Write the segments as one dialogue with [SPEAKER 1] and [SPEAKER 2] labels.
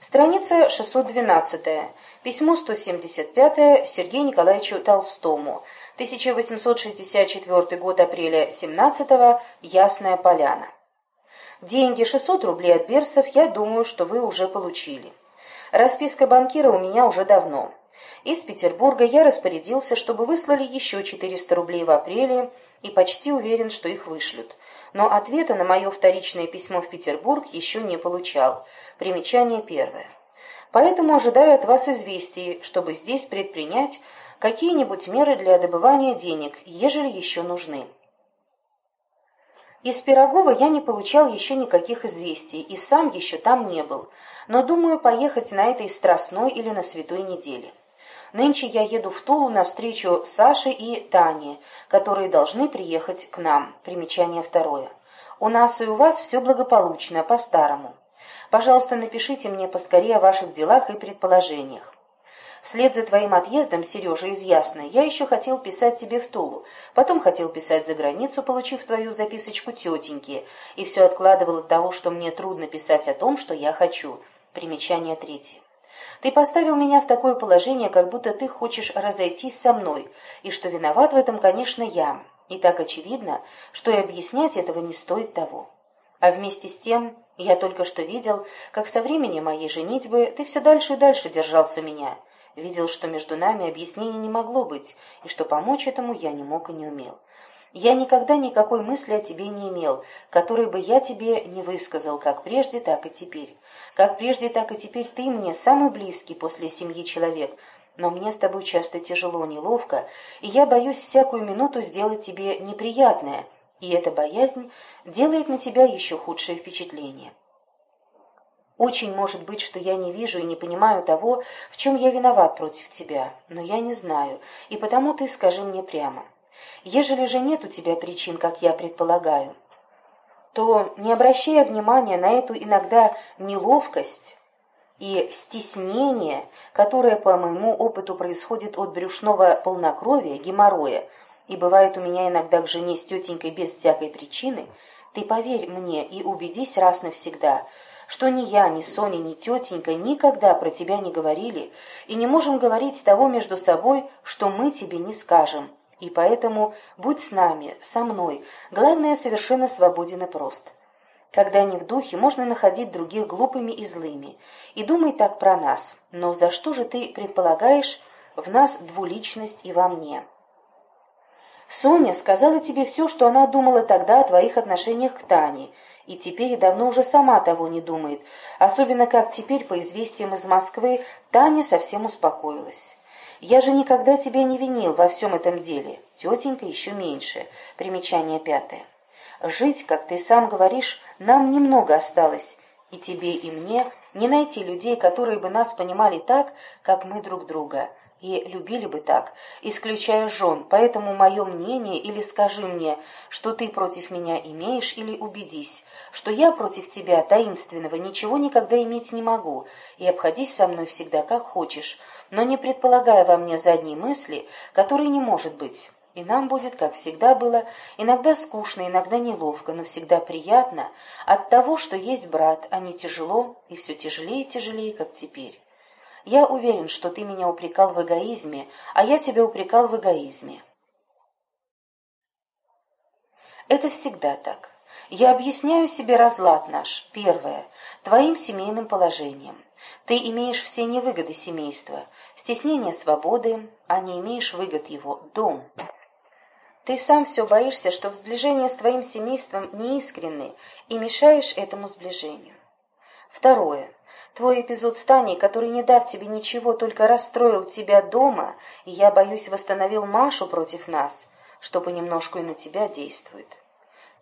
[SPEAKER 1] Страница 612. Письмо 175 Сергею Николаевичу Толстому. 1864 год, апреля 17 -го, Ясная Поляна. Деньги 600 рублей от Берсов, я думаю, что вы уже получили. Расписка банкира у меня уже давно. Из Петербурга я распорядился, чтобы выслали еще 400 рублей в апреле, и почти уверен, что их вышлют. Но ответа на мое вторичное письмо в Петербург еще не получал. Примечание первое. Поэтому ожидаю от вас известий, чтобы здесь предпринять какие-нибудь меры для добывания денег, ежели еще нужны. Из Пирогова я не получал еще никаких известий, и сам еще там не был, но думаю поехать на этой страстной или на святой неделе. Нынче я еду в Тулу навстречу Саше и Тане, которые должны приехать к нам. Примечание второе. У нас и у вас все благополучно, по-старому. Пожалуйста, напишите мне поскорее о ваших делах и предположениях. Вслед за твоим отъездом, Сережа, из Ясной, я еще хотел писать тебе в Тулу, потом хотел писать за границу, получив твою записочку тетеньки, и все откладывал от того, что мне трудно писать о том, что я хочу. Примечание третье. Ты поставил меня в такое положение, как будто ты хочешь разойтись со мной, и что виноват в этом, конечно, я. И так очевидно, что и объяснять этого не стоит того. А вместе с тем, я только что видел, как со времени моей женитьбы ты все дальше и дальше держался меня. Видел, что между нами объяснений не могло быть, и что помочь этому я не мог и не умел. Я никогда никакой мысли о тебе не имел, которой бы я тебе не высказал, как прежде, так и теперь. Как прежде, так и теперь ты мне самый близкий после семьи человек, но мне с тобой часто тяжело, неловко, и я боюсь всякую минуту сделать тебе неприятное, и эта боязнь делает на тебя еще худшее впечатление. Очень может быть, что я не вижу и не понимаю того, в чем я виноват против тебя, но я не знаю, и потому ты скажи мне прямо. Ежели же нет у тебя причин, как я предполагаю, то, не обращая внимания на эту иногда неловкость и стеснение, которое, по моему опыту, происходит от брюшного полнокровия, геморроя, и бывает у меня иногда к жене с тетенькой без всякой причины, ты поверь мне и убедись раз навсегда, что ни я, ни Соня, ни тетенька никогда про тебя не говорили и не можем говорить того между собой, что мы тебе не скажем, и поэтому будь с нами, со мной, главное, совершенно свободен и прост. Когда не в духе, можно находить других глупыми и злыми. И думай так про нас. Но за что же ты предполагаешь в нас двуличность и во мне? Соня сказала тебе все, что она думала тогда о твоих отношениях к Тане, и теперь давно уже сама того не думает, особенно как теперь, по известиям из Москвы, Таня совсем успокоилась. Я же никогда тебя не винил во всем этом деле. Тетенька еще меньше. Примечание пятое. Жить, как ты сам говоришь, нам немного осталось. И тебе, и мне не найти людей, которые бы нас понимали так, как мы друг друга. И любили бы так, исключая жен. Поэтому мое мнение, или скажи мне, что ты против меня имеешь, или убедись, что я против тебя, таинственного, ничего никогда иметь не могу, и обходись со мной всегда как хочешь, но не предполагая во мне задней мысли, которой не может быть. И нам будет, как всегда было, иногда скучно, иногда неловко, но всегда приятно от того, что есть брат, а не тяжело и все тяжелее и тяжелее, как теперь. Я уверен, что ты меня упрекал в эгоизме, а я тебя упрекал в эгоизме. Это всегда так. Я объясняю себе разлад наш, первое, твоим семейным положением. Ты имеешь все невыгоды семейства, стеснение свободы, а не имеешь выгод его, дом. Ты сам все боишься, что сближение с твоим семейством неискренны, и мешаешь этому сближению. Второе. Твой эпизод с Таней, который, не дав тебе ничего, только расстроил тебя дома, и, я боюсь, восстановил Машу против нас, что понемножку и на тебя действует.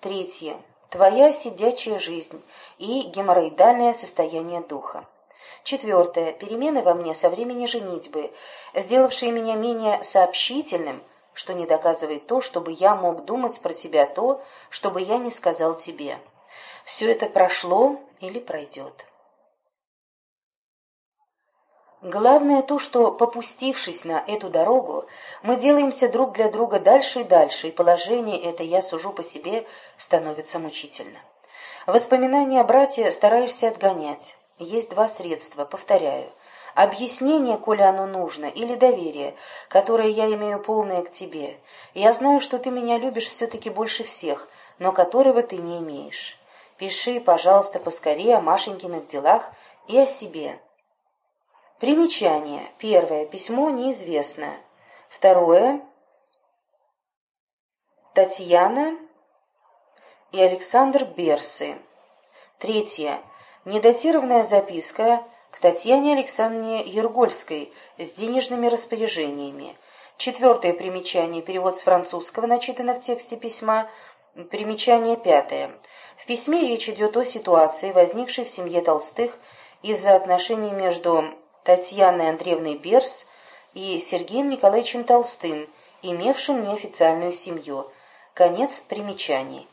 [SPEAKER 1] Третье. Твоя сидячая жизнь и геморроидальное состояние духа. Четвертое. Перемены во мне со времени женитьбы, сделавшие меня менее сообщительным, что не доказывает то, чтобы я мог думать про тебя то, чтобы я не сказал тебе. Все это прошло или пройдет. Главное то, что, попустившись на эту дорогу, мы делаемся друг для друга дальше и дальше, и положение это, я сужу по себе, становится мучительно. Воспоминания о брате стараешься отгонять, есть два средства, повторяю. Объяснение, коли оно нужно, или доверие, которое я имею полное к тебе. Я знаю, что ты меня любишь все-таки больше всех, но которого ты не имеешь. Пиши, пожалуйста, поскорее о Машенькиных делах и о себе. Примечание. Первое. Письмо неизвестно. Второе. Татьяна и Александр Берсы. Третье. Недатированная записка к Татьяне Александровне Ергольской с денежными распоряжениями. Четвертое примечание. Перевод с французского начитано в тексте письма. Примечание пятое. В письме речь идет о ситуации, возникшей в семье Толстых из-за отношений между Татьяной Андреевной Берс и Сергеем Николаевичем Толстым, имевшим неофициальную семью. Конец примечаний.